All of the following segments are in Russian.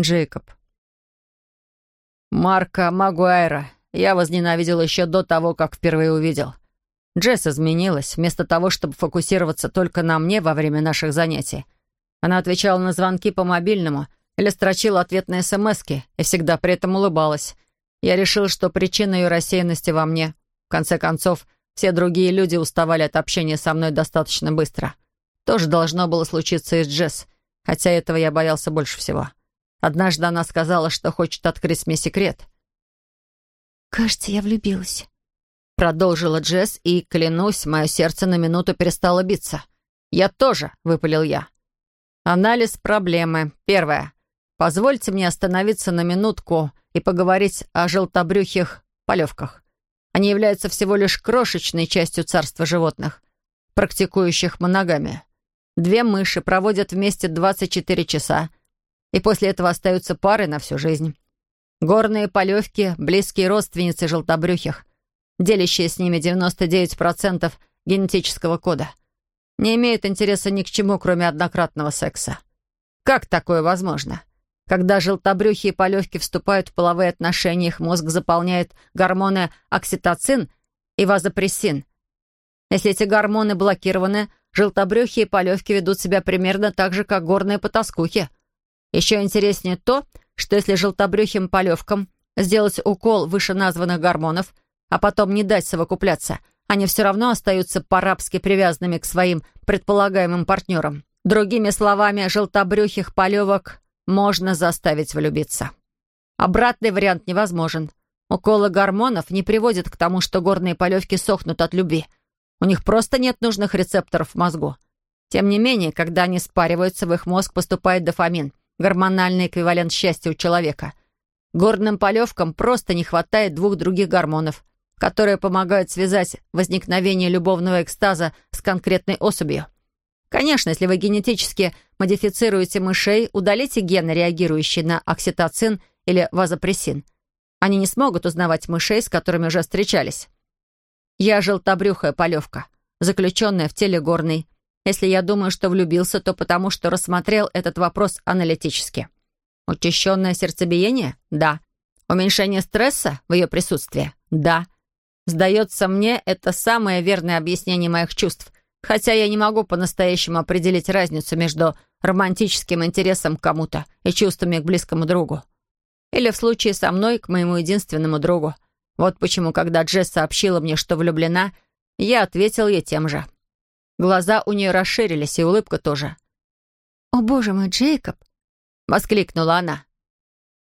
Джейкоб. Марка Магуайра я возненавидел еще до того, как впервые увидел. Джесс изменилась. Вместо того, чтобы фокусироваться только на мне во время наших занятий, она отвечала на звонки по мобильному или строчила ответные смски и всегда при этом улыбалась. Я решил, что причина ее рассеянности во мне. В конце концов, все другие люди уставали от общения со мной достаточно быстро. Тоже должно было случиться и с Джесс, хотя этого я боялся больше всего. Однажды она сказала, что хочет открыть мне секрет. «Кажется, я влюбилась», — продолжила Джесс, и, клянусь, мое сердце на минуту перестало биться. «Я тоже», — выпалил я. Анализ проблемы. Первое. Позвольте мне остановиться на минутку и поговорить о желтобрюхих полевках. Они являются всего лишь крошечной частью царства животных, практикующих моногамию. Две мыши проводят вместе 24 часа, и после этого остаются парой на всю жизнь. Горные полевки — близкие родственницы желтобрюхих, делящие с ними 99% генетического кода. Не имеют интереса ни к чему, кроме однократного секса. Как такое возможно? Когда желтобрюхие полевки вступают в половые отношения, их мозг заполняет гормоны окситоцин и вазопрессин. Если эти гормоны блокированы, желтобрюхие полевки ведут себя примерно так же, как горные потаскухи. Еще интереснее то, что если желтобрюхим полевкам сделать укол вышеназванных гормонов, а потом не дать совокупляться, они все равно остаются по-рабски привязанными к своим предполагаемым партнерам. Другими словами, желтобрюхих полевок можно заставить влюбиться. Обратный вариант невозможен. Уколы гормонов не приводят к тому, что горные полевки сохнут от любви. У них просто нет нужных рецепторов в мозгу. Тем не менее, когда они спариваются, в их мозг поступает дофамин — гормональный эквивалент счастья у человека. Горным полевкам просто не хватает двух других гормонов, которые помогают связать возникновение любовного экстаза с конкретной особью. Конечно, если вы генетически модифицируете мышей, удалите гены, реагирующие на окситоцин или вазопрессин. Они не смогут узнавать мышей, с которыми уже встречались. Я желтобрюхая полевка, заключенная в теле горной, если я думаю, что влюбился, то потому, что рассмотрел этот вопрос аналитически. Учащенное сердцебиение? Да. Уменьшение стресса в ее присутствии? Да. Сдается мне, это самое верное объяснение моих чувств, хотя я не могу по-настоящему определить разницу между романтическим интересом к кому-то и чувствами к близкому другу. Или в случае со мной к моему единственному другу. Вот почему, когда Джесс сообщила мне, что влюблена, я ответил ей тем же. Глаза у нее расширились, и улыбка тоже. «О, боже мой, Джейкоб!» — воскликнула она.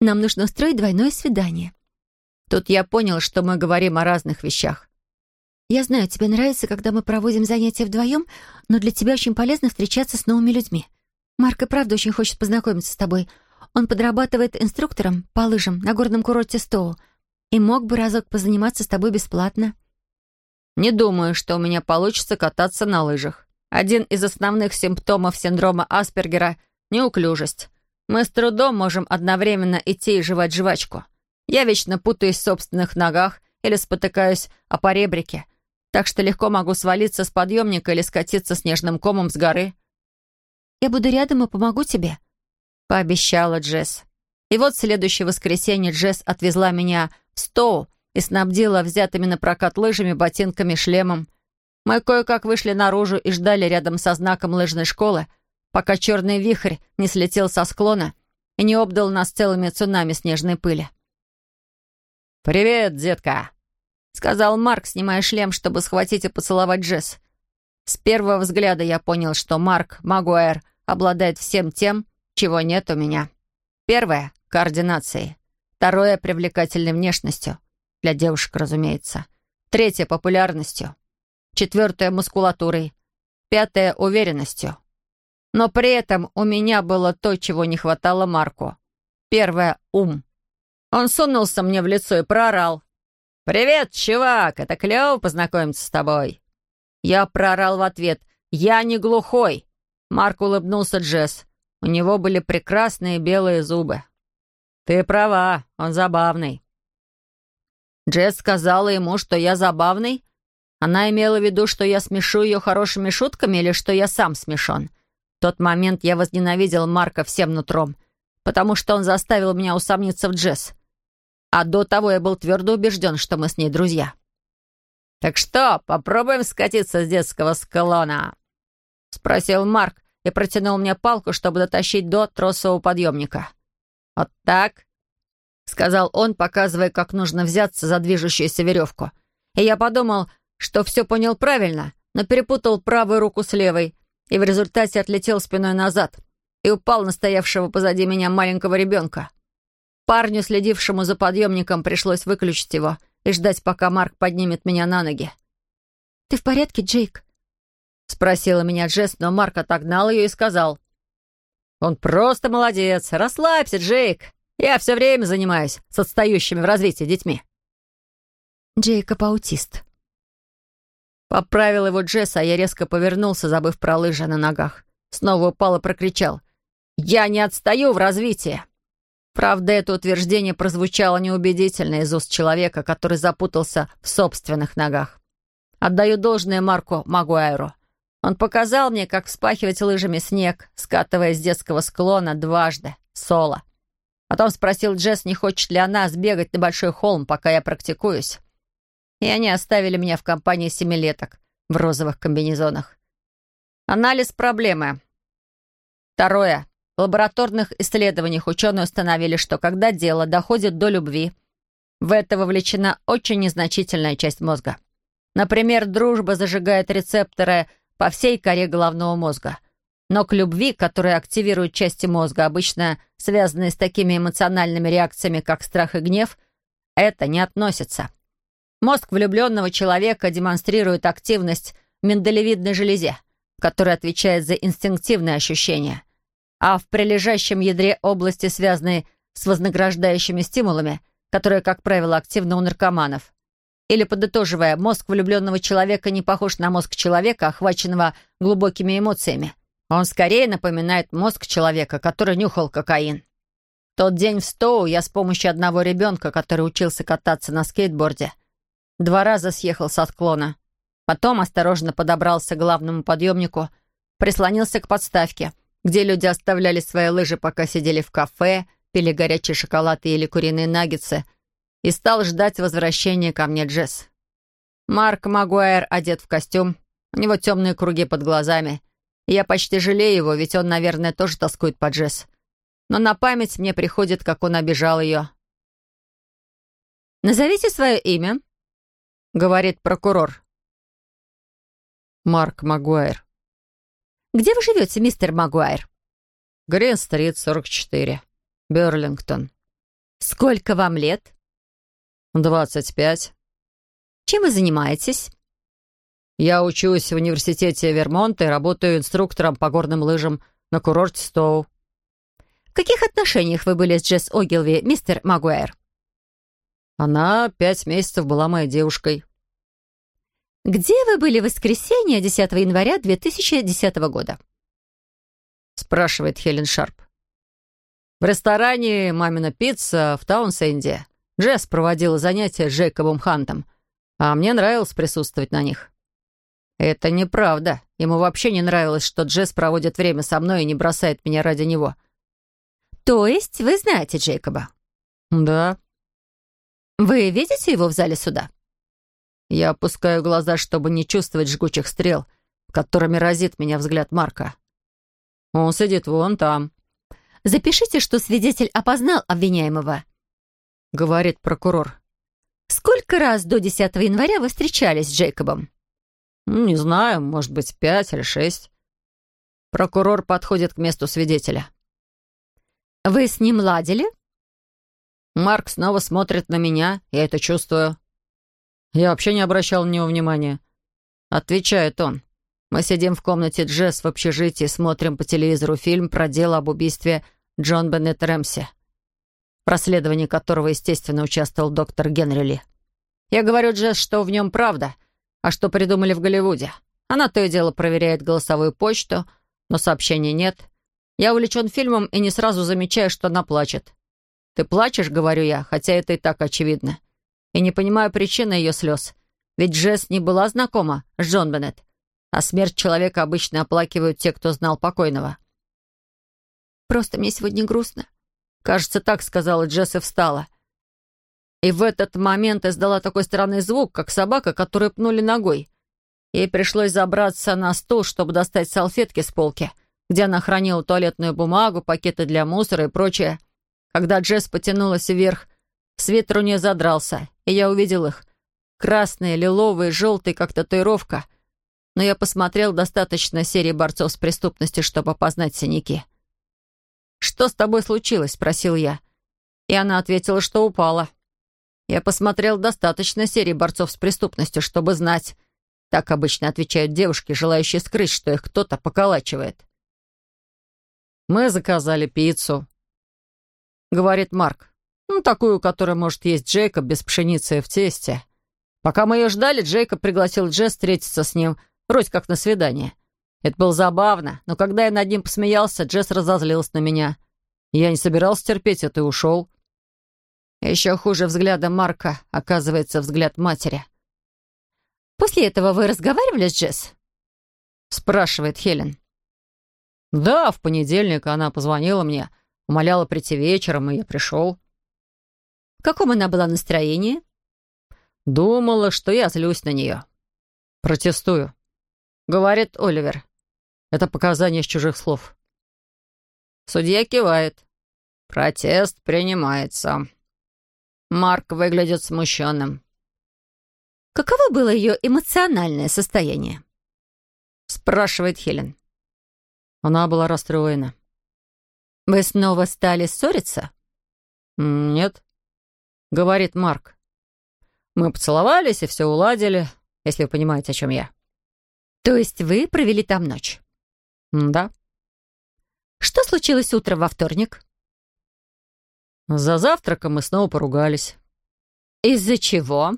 «Нам нужно устроить двойное свидание». Тут я понял, что мы говорим о разных вещах. «Я знаю, тебе нравится, когда мы проводим занятия вдвоем, но для тебя очень полезно встречаться с новыми людьми. Марк и правда очень хочет познакомиться с тобой. Он подрабатывает инструктором по лыжам на горном курорте Стоу и мог бы разок позаниматься с тобой бесплатно». Не думаю, что у меня получится кататься на лыжах. Один из основных симптомов синдрома Аспергера — неуклюжесть. Мы с трудом можем одновременно идти и жевать жвачку. Я вечно путаюсь в собственных ногах или спотыкаюсь о поребрике, так что легко могу свалиться с подъемника или скатиться снежным комом с горы. «Я буду рядом и помогу тебе», — пообещала Джесс. И вот в следующее воскресенье Джесс отвезла меня в Стоу, и снабдила взятыми на прокат лыжами, ботинками, шлемом. Мы кое-как вышли наружу и ждали рядом со знаком лыжной школы, пока черный вихрь не слетел со склона и не обдал нас целыми цунами снежной пыли. «Привет, детка!» — сказал Марк, снимая шлем, чтобы схватить и поцеловать Джесс. С первого взгляда я понял, что Марк Магуайр обладает всем тем, чего нет у меня. Первое — координацией. Второе — привлекательной внешностью. Для девушек, разумеется. Третье — популярностью. Четвертое — мускулатурой. Пятое — уверенностью. Но при этом у меня было то, чего не хватало Марку. Первое — ум. Он сунулся мне в лицо и проорал. «Привет, чувак! Это клево познакомиться с тобой!» Я проорал в ответ. «Я не глухой!» Марк улыбнулся Джесс. У него были прекрасные белые зубы. «Ты права, он забавный». Джесс сказала ему, что я забавный? Она имела в виду, что я смешу ее хорошими шутками или что я сам смешон? В тот момент я возненавидел Марка всем нутром. потому что он заставил меня усомниться в Джесс. А до того я был твердо убежден, что мы с ней друзья. «Так что, попробуем скатиться с детского склона?» — спросил Марк и протянул мне палку, чтобы дотащить до тросового подъемника. «Вот так?» — сказал он, показывая, как нужно взяться за движущуюся веревку. И я подумал, что все понял правильно, но перепутал правую руку с левой и в результате отлетел спиной назад и упал на стоявшего позади меня маленького ребенка. Парню, следившему за подъемником, пришлось выключить его и ждать, пока Марк поднимет меня на ноги. «Ты в порядке, Джейк?» — спросила меня Джесс, но Марк отогнал ее и сказал. «Он просто молодец. Расслабься, Джейк. Я все время занимаюсь с отстающими в развитии детьми». Джейкоб аутист. Поправил его Джесс, а я резко повернулся, забыв про лыжи на ногах. Снова упал и прокричал. «Я не отстаю в развитии!» Правда, это утверждение прозвучало неубедительно из уст человека, который запутался в собственных ногах. Отдаю должное Марку Магуайру. Он показал мне, как вспахивать лыжами снег, скатывая с детского склона дважды, соло. Потом спросил Джесс, не хочет ли она сбегать на большой холм, пока я практикуюсь. И они оставили меня в компании семилеток в розовых комбинезонах. Анализ проблемы. Второе. В лабораторных исследованиях ученые установили, что когда дело доходит до любви, в это вовлечена очень незначительная часть мозга. Например, дружба зажигает рецепторы по всей коре головного мозга. Но к любви, которая активирует части мозга, обычно связанные с такими эмоциональными реакциями, как страх и гнев, это не относится. Мозг влюбленного человека демонстрирует активность в миндалевидной железе, которая отвечает за инстинктивные ощущения а в прилежащем ядре области, связанной с вознаграждающими стимулами, которые, как правило, активны у наркоманов. Или, подытоживая, мозг влюбленного человека не похож на мозг человека, охваченного глубокими эмоциями. Он скорее напоминает мозг человека, который нюхал кокаин. тот день в Стоу я с помощью одного ребенка, который учился кататься на скейтборде, два раза съехал с отклона. Потом осторожно подобрался к главному подъемнику, прислонился к подставке — где люди оставляли свои лыжи, пока сидели в кафе, пили горячий шоколад и ели куриные наггетсы, и стал ждать возвращения ко мне Джесс. Марк Магуайр одет в костюм, у него темные круги под глазами, я почти жалею его, ведь он, наверное, тоже тоскует по Джесс. Но на память мне приходит, как он обижал ее. «Назовите свое имя», — говорит прокурор. «Марк Магуайр», где вы живете, мистер Магуайр?» «Грин-стрит, 44. Берлингтон». «Сколько вам лет?» «Двадцать пять». «Чем вы занимаетесь?» «Я учусь в университете Вермонта и работаю инструктором по горным лыжам на курорте Стоу». «В каких отношениях вы были с Джесс Огилви, мистер Магуайр?» «Она пять месяцев была моей девушкой». «Где вы были в воскресенье 10 января 2010 года?» спрашивает Хелен Шарп. В ресторане «Мамина пицца» в Таунсенде Джесс проводила занятия с Джейкобом Хантом, а мне нравилось присутствовать на них. Это неправда. Ему вообще не нравилось, что Джесс проводит время со мной и не бросает меня ради него. «То есть вы знаете Джейкоба?» «Да». «Вы видите его в зале суда?» Я опускаю глаза, чтобы не чувствовать жгучих стрел, которыми разит меня взгляд Марка. Он сидит вон там. «Запишите, что свидетель опознал обвиняемого», — говорит прокурор. «Сколько раз до 10 января вы встречались с Джейкобом?» «Не знаю, может быть, пять или шесть». Прокурор подходит к месту свидетеля. «Вы с ним ладили?» Марк снова смотрит на меня, я это чувствую. Я вообще не обращал на него внимания. Отвечает он. Мы сидим в комнате Джесс в общежитии, смотрим по телевизору фильм про дело об убийстве Джон Беннет Рэмси, в расследовании которого, естественно, участвовал доктор Генри Ли. Я говорю Джесс, что в нем правда, а что придумали в Голливуде. Она то и дело проверяет голосовую почту, но сообщений нет. Я увлечен фильмом и не сразу замечаю, что она плачет. «Ты плачешь?» — говорю я, хотя это и так очевидно и не понимаю причины ее слез. Ведь Джесс не была знакома с Джон Беннет, а смерть человека обычно оплакивают те, кто знал покойного. «Просто мне сегодня грустно», Кажется, так сказала Джесс и встала. И в этот момент издала такой странный звук, как собака, которую пнули ногой. Ей пришлось забраться на стул, чтобы достать салфетки с полки, где она хранила туалетную бумагу, пакеты для мусора и прочее. Когда Джесс потянулась вверх, свитер у нее задрался, и я увидел их. Красные, лиловые, желтые, как татуировка. Но я посмотрел достаточно серии борцов с преступностью, чтобы опознать синяки. «Что с тобой случилось?» — спросил я. И она ответила, что упала. Я посмотрел достаточно серии борцов с преступностью, чтобы знать. Так обычно отвечают девушки, желающие скрыть, что их кто-то поколачивает. «Мы заказали пиццу», — говорит Марк. «Ну, такую, которую может есть Джейкоб без пшеницы в тесте. Пока мы ее ждали, Джейкоб пригласил Джесс встретиться с ним, вроде как на свидание. Это было забавно, но когда я над ним посмеялся, Джесс разозлился на меня. Я не собирался терпеть это и ушел. Еще хуже взгляда Марка оказывается взгляд матери. «После этого вы разговаривали с Джесс?» спрашивает Хелен. «Да, в понедельник она позвонила мне, умоляла прийти вечером, и я пришел». «В каком она была настроении?» «Думала, что я злюсь на нее. Протестую», — говорит Оливер. Это показания из чужих слов. Судья кивает. Протест принимается. Марк выглядит смущенным. «Каково было ее эмоциональное состояние?» спрашивает Хелен. Она была расстроена. «Вы снова стали ссориться?» «Нет», — говорит Марк. «Мы поцеловались и все уладили, если вы понимаете, о чем я». «То есть вы провели там ночь?» «Да». «Что случилось утром во вторник?» За завтраком мы снова поругались. «Из-за чего?»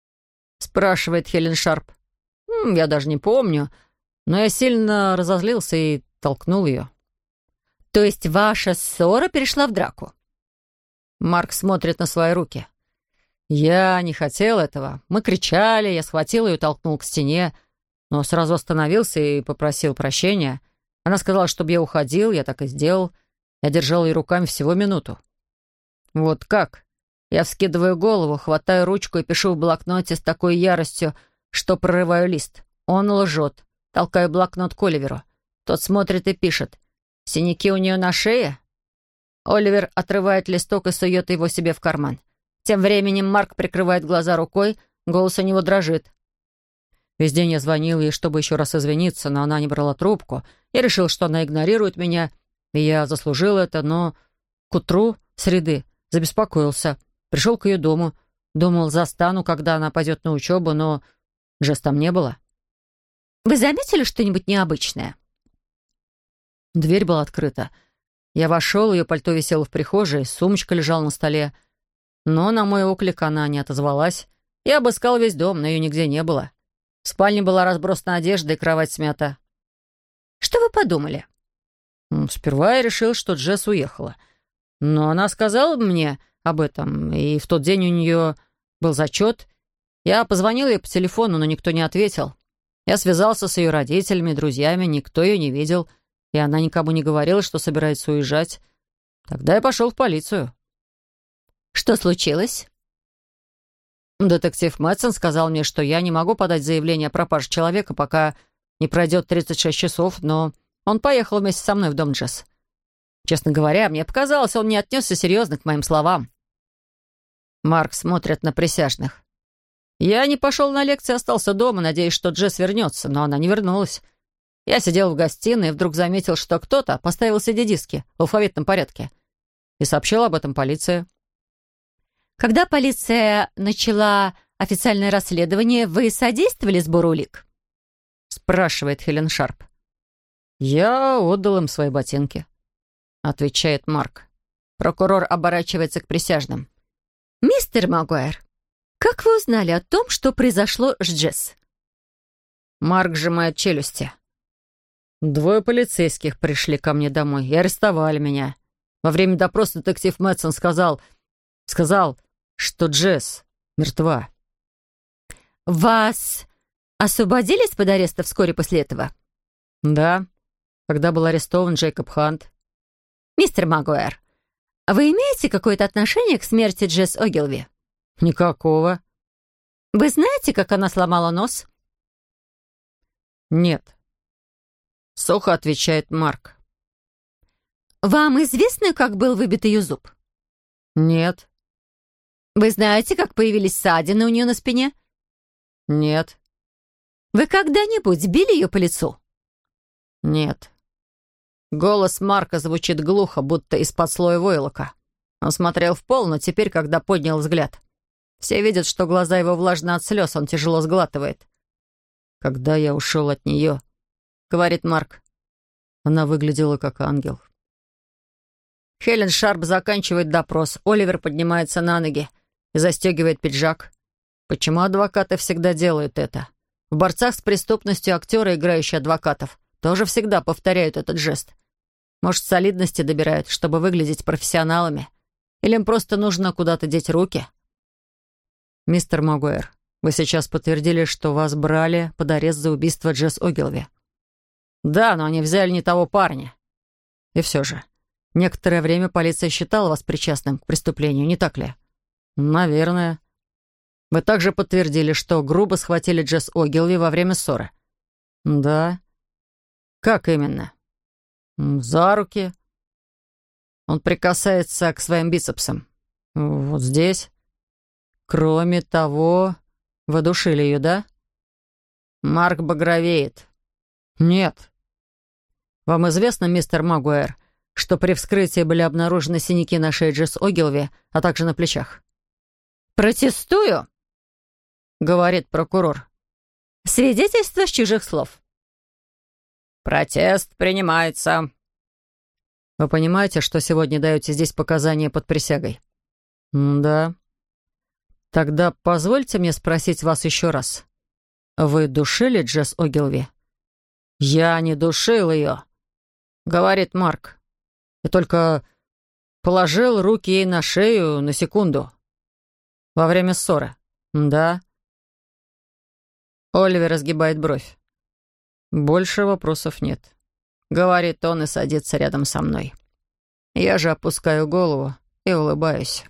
— спрашивает Хелен Шарп. «Я даже не помню, но я сильно разозлился и толкнул ее». «То есть ваша ссора перешла в драку?» Марк смотрит на свои руки. «Я не хотел этого. Мы кричали, я схватил ее и толкнул к стене, но сразу остановился и попросил прощения. Она сказала, чтобы я уходил, я так и сделал. Я держал ее руками всего минуту. Вот как? Я вскидываю голову, хватаю ручку и пишу в блокноте с такой яростью, что прорываю лист. Он лжет. Толкаю блокнот к Оливеру. Тот смотрит и пишет. «Синяки у нее на шее?» Оливер отрывает листок и сует его себе в карман. Тем временем Марк прикрывает глаза рукой, голос у него дрожит. Весь день я звонил ей, чтобы еще раз извиниться, но она не брала трубку. Я решил, что она игнорирует меня, и я заслужил это, но к утру среды Забеспокоился. Пришел к ее дому. Думал, застану, когда она пойдет на учебу, но Джесс там не было. «Вы заметили что-нибудь необычное?» Дверь была открыта. Я вошел, ее пальто висело в прихожей, сумочка лежала на столе. Но на мой оклик она не отозвалась. Я обыскал весь дом, но ее нигде не было. В спальне была разбросана одежда и кровать смята. «Что вы подумали?» Сперва я решил, что Джесс уехала. Но она сказала мне об этом, и в тот день у нее был зачет. Я позвонил ей по телефону, но никто не ответил. Я связался с ее родителями, друзьями, никто ее не видел, и она никому не говорила, что собирается уезжать. Тогда я пошел в полицию. Что случилось? Детектив Мэтсон сказал мне, что я не могу подать заявление о пропаже человека, пока не пройдет 36 часов, но он поехал вместе со мной в дом Джесс. Честно говоря, мне показалось, он не отнесся серьезно к моим словам. Марк смотрит на присяжных. Я не пошел на лекции, остался дома, надеясь, что Джесс вернется, но она не вернулась. Я сидел в гостиной и вдруг заметил, что кто-то поставил CD-диски в алфавитном порядке и сообщил об этом полиции. Когда полиция начала официальное расследование, вы содействовали сбору улик? Спрашивает Хелен Шарп. Я отдал им свои ботинки отвечает Марк. Прокурор оборачивается к присяжным. «Мистер Магуайр, как вы узнали о том, что произошло с Джесс?» Марк сжимает челюсти. «Двое полицейских пришли ко мне домой и арестовали меня. Во время допроса детектив Мэтсон сказал... Сказал, что Джесс мертва». «Вас освободили из-под ареста вскоре после этого?» «Да, когда был арестован Джейкоб Хант. «Мистер Магуэр, Вы имеете какое-то отношение к смерти Джесс Огилви? Никакого. Вы знаете, как она сломала нос? Нет. Сухо отвечает Марк. Вам известно, как был выбит ее зуб? Нет. Вы знаете, как появились ссадины у нее на спине? Нет. Вы когда-нибудь били ее по лицу? Нет. Голос Марка звучит глухо, будто из-под слоя войлока. Он смотрел в пол, но теперь, когда поднял взгляд, все видят, что глаза его влажны от слез, он тяжело сглатывает. «Когда я ушел от нее», — говорит Марк, — она выглядела как ангел. Хелен Шарп заканчивает допрос, Оливер поднимается на ноги и застегивает пиджак. Почему адвокаты всегда делают это? В борцах с преступностью актеры, играющие адвокатов, тоже всегда повторяют этот жест. Может, солидности добирают, чтобы выглядеть профессионалами? Или им просто нужно куда-то деть руки? «Мистер Магуэр, вы сейчас подтвердили, что вас брали под арест за убийство Джесс Огилви». «Да, но они взяли не того парня». «И все же, некоторое время полиция считала вас причастным к преступлению, не так ли?» «Наверное». «Вы также подтвердили, что грубо схватили Джесс Огилви во время ссоры?» «Да». «Как именно?» «За руки». Он прикасается к своим бицепсам. «Вот здесь». «Кроме того, вы душили ее, да?» «Марк багровеет». «Нет». «Вам известно, мистер Магуэр, что при вскрытии были обнаружены синяки на шее Джесс Огилви, а также на плечах?» «Протестую», — говорит прокурор. «Свидетельство с чужих слов». «Протест принимается». «Вы понимаете, что сегодня даете здесь показания под присягой?» «Да». «Тогда позвольте мне спросить вас еще раз. Вы душили Джесс Огилви?» «Я не душил ее», — говорит Марк. «Я только положил руки ей на шею на секунду. Во время ссоры. Да?» Оливер разгибает бровь. «Больше вопросов нет», — говорит он и садится рядом со мной. Я же опускаю голову и улыбаюсь.